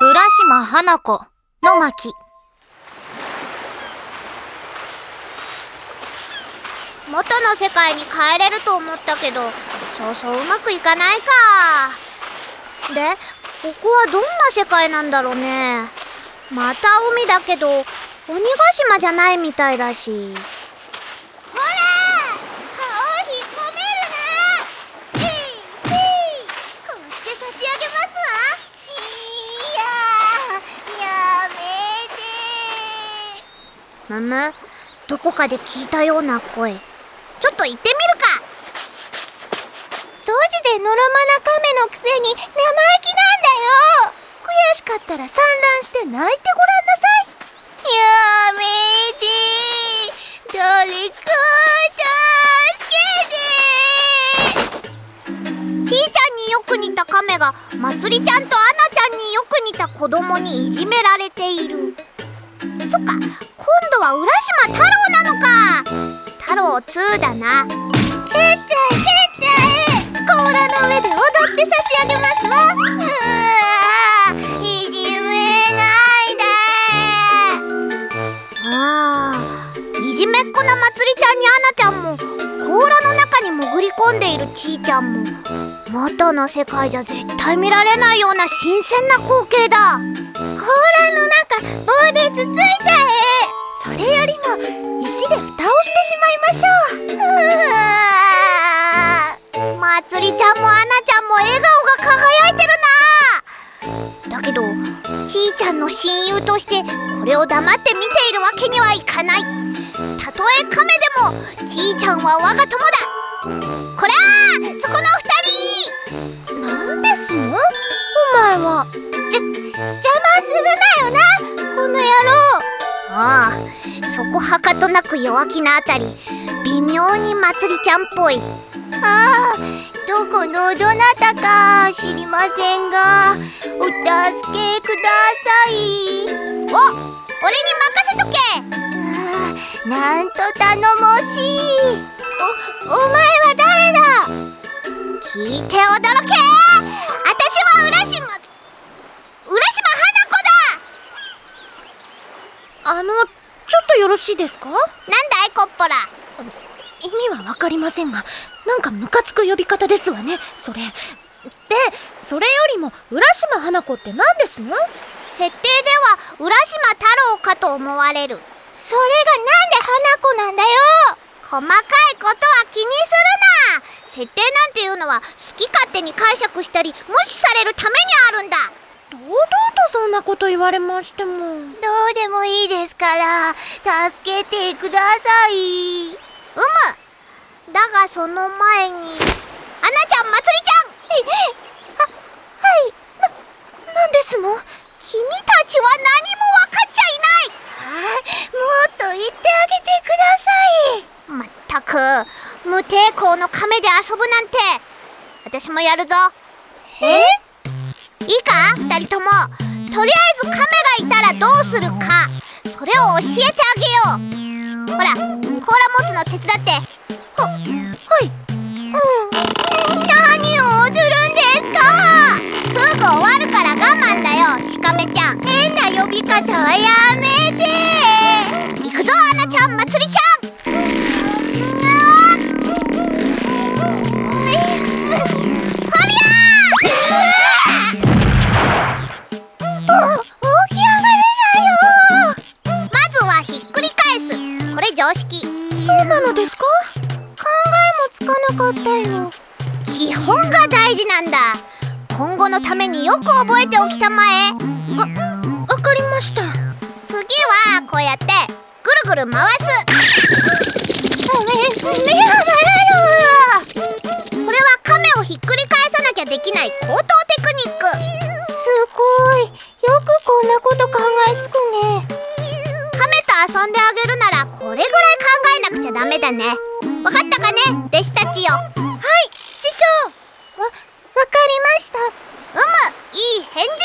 浦島花子の巻。元の世界に帰れると思ったけどそうそううまくいかないか。でここはどんな世界なんだろうね。また海だけど鬼ヶ島じゃないみたいだしほら葉を引っ込めるなへいへいこうして差し上げますわいややめてむ。どこかで聞いたような声。ちょっと行ってみるか。ドジでのろまな亀のくせに生意気なんだよ。悔しかったら産卵して泣いてごらんなさい。やめて。誰か助けて。ちーちゃんによく似た亀がまつりちゃんとアナちゃんによく似た子供にいじめられている。そっか。今度は浦島太郎なのか。太郎2だな。蹴っちゃえ蹴っちゃえ。甲羅の上で踊って差し上げますわ。うわいじめないで。ああいじめっ子なまつりちゃんにアナちゃんも甲羅の中に潜り込んでいるちーちゃんも。元の世界じゃ絶対見られないような新鮮な光景だ。甲羅の中棒でつついちゃえそれよりも石で蓋をしてしまいましょう。うまつりちゃんもアナちゃんも笑顔が輝いてるな。だけどちーちゃんの親友としてこれを黙って見ているわけにはいかない。たとえ亀でもちーちゃんは我が友だ。こらーそこの二そこはかとなく弱気なあたり微妙にまつりちゃんっぽい。ああどこのどなたか知りませんがお助けください。お俺に任せとけ。なんと頼もしい。おお前は誰だ。聞いて驚け私は浦島浦島花子だあのちょっとよろしいですか？なんだいコッポラ意味はわかりませんがなんかムカつく呼び方ですわねそれ。でそれよりも浦島花子って何ですの？設定では浦島太郎かと思われる。それがなんで花子なんだよ？細かいことは気にするな。設定なんていうのは好き勝手に解釈したり無視されるためにあるんだ堂々とそんなこと言われましても。どうでもいいですから助けてください。うむ。だがその前にアナちゃんまつりちゃん。ははい。ななんですの？君たちは何も分かっちゃいない。もっと言ってあげてください。まったく無抵抗の亀で遊ぶなんて私もやるぞ。え？いいか？二人とも。とりあえず亀がいたらどうするか。それを教えてあげよう。ほら甲羅持つの手伝って。ははい。うん。何をするんですか？すぐ終わるから我慢だよしかめちゃん。変な呼び方はやそうなのですか？考えもつかなかったよ。基本が大事なんだ。今後のためによく覚えておきたまえ。わかりました。次はこうやってぐるぐる回す。め目がこれは亀をひっくり返さなきゃできない高等テクニック。すごい。よくこんなこと考えつくね。亀と遊んであげだね。わかったかね？弟子たちよ。はい師匠。わ、わかりました。うむいい返事だ。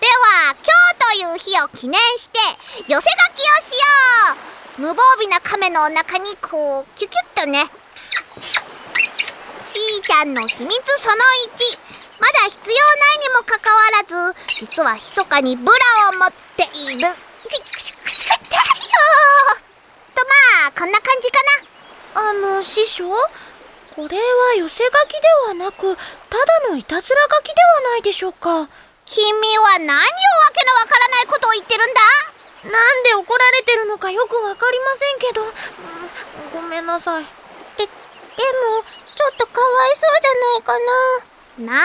では今日という日を記念して寄せ書きをしよう。無防備な亀のお腹にこうキュキュッとね。ちーちゃんの秘密その1まだ必要ないにもかかわらず実は密かにブラを持っているとまあこんな感じかあの師匠。これは寄せ書きではなくただのいたずら書きではないでしょうか。君は何をわけのわからないことを言ってるんだ？なんで怒られてるのかよくわかりませんけど、うんごめんなさい。で、でもちょっとかわいそうじゃないかな。何を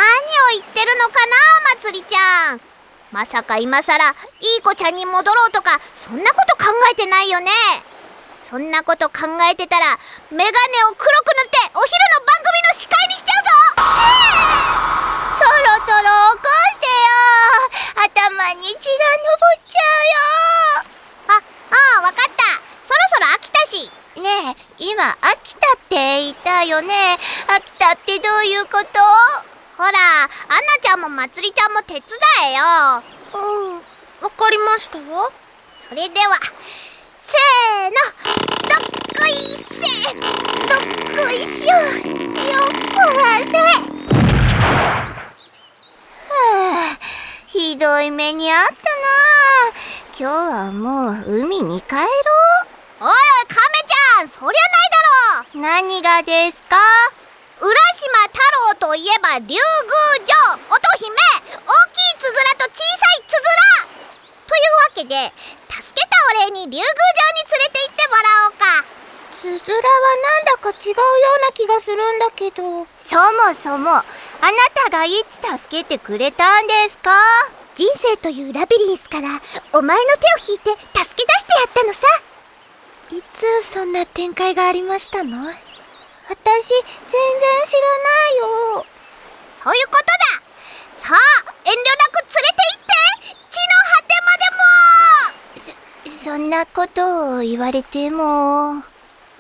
言ってるのかなまつりちゃんまさか今さらいい子ちゃんに戻ろうとかそんなこと考えてないよね。そんなこと考えてたらメガネを黒く塗ってお昼の番組の司会にしちゃうぞ。そろそろ起こしてよ。頭に血が上っちゃうよ。あ、ああ、わかった。そろそろ飽きたし。ねえ、今飽きたって言ったよね。飽きたってどういうこと？ほら、アンナちゃんもまつりちゃんも手伝えよ。うんわかりました。わそれではせーのどっこいせどっこいしょ。よっこらせはあひどい目にあったな。今日はもう海に帰ろう。おいおいカメちゃんそりゃないだろ何がですか？浦島太郎といえば竜宮城乙姫大きいつづらと小さいつづら。というわけで助けたお礼に竜宮城に連れて行ってもらおうか。つづらはなんだか違うような気がするんだけど。そもそもあなたがいつ助けてくれたんですか？人生というラビリンスからお前の手を引いて助け出してやったのさ。いつそんな展開がありましたの？私全然知らないよ。そういうことだ。さあ遠慮なく連れて行って。地の果てまでも。そそんなことを言われても。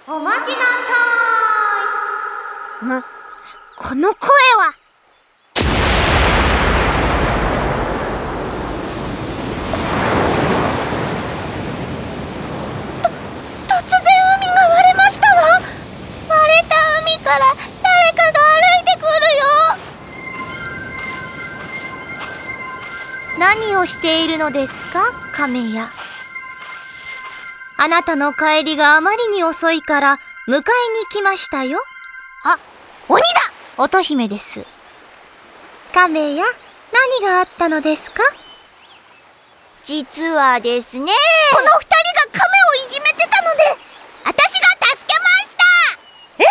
お待ちなさい。まこの声は突然海が割れましたわ割れた海から誰かが歩いてくるよ。何をしているのですか亀屋。あなたの帰りがあまりに遅いから迎えに来ましたよ。あ鬼だ。乙姫です。亀屋何があったのですか？実はですねこの二人が亀をいじめてたので私が助けましたえ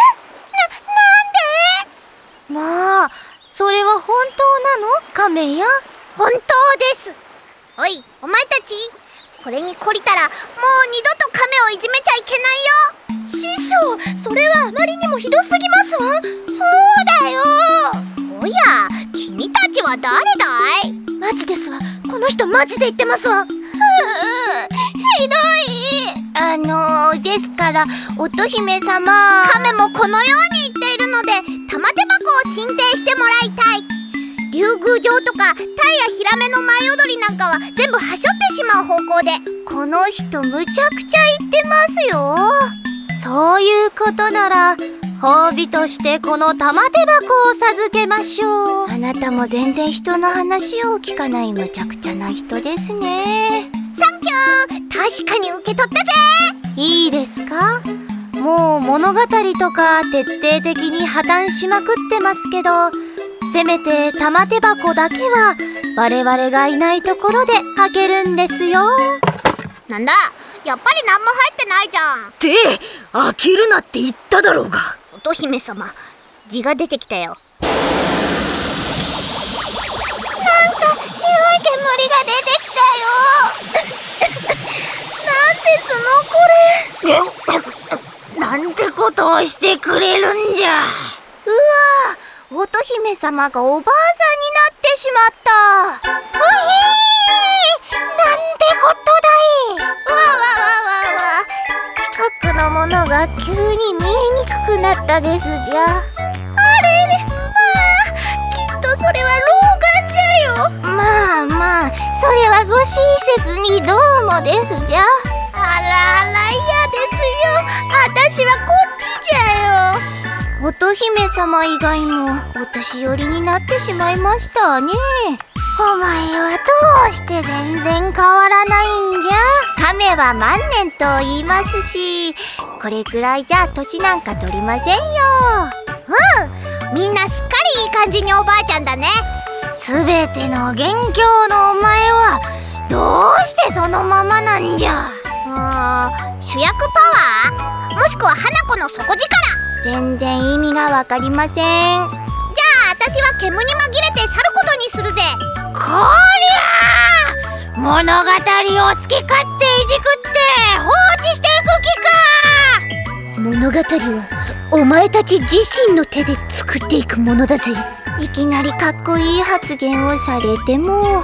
な、なんでまあそれは本当なの亀屋本当です。おいお前たちこれに懲りたらもう二度と亀をいじめちゃいけないよ。師匠それはあまりにもひどすぎますわ。そうだよ。おや君たちは誰だい？マジですわ。この人マジで言ってますわ。ひどい。あのー、ですから乙姫様。亀もこのように言っているので玉手箱を進呈してもらいたい竜宮城とかタイやヒラメの舞踊りなんかは全部はしょってしまう方向で。この人むちゃくちゃ言ってますよ。そういうことなら褒美としてこの玉手箱を授けましょう。あなたも全然人の話を聞かないむちゃくちゃな人ですね。サンキュー。確かに受け取ったぜ。いいですか？もう物語とか徹底的に破綻しまくってますけどせめて玉手箱だけは我々がいないところで開けるんですよ。なんだやっぱり何も入ってないじゃん。って開けるなって言っただろうが。乙姫様字が出てきたよ。なんか白い煙が出てきたよ。なんでそのこれ。なんてことをしてくれるんじゃ乙姫様がおばあさんになってしまった。うひーなんてことだい。わわわわわ近くのものが急に見えにくくなったですじゃ。あれれまあきっとそれは老眼じゃよ。まあまあそれはご親切にどうもですじゃ。あらあら嫌ですよ。私はこっちじゃよ。乙姫様以外もお年寄りになってしまいましたね。お前はどうして全然変わらないんじゃ？亀は万年と言いますしこれくらいじゃ年なんか取りませんよ。うん。みんなすっかりいい感じにおばあちゃんだね。すべての元凶のお前はどうしてそのままなんじゃ？うーん主役パワー？もしくは花子の底力？全然意味がわかりません。じゃあ私は煙に紛れて去ることにするぜ。こりゃあ物語を好き勝手いじくって放置していく気か。物語はお前たち自身の手で作っていくものだぜ。いきなりかっこいい発言をされても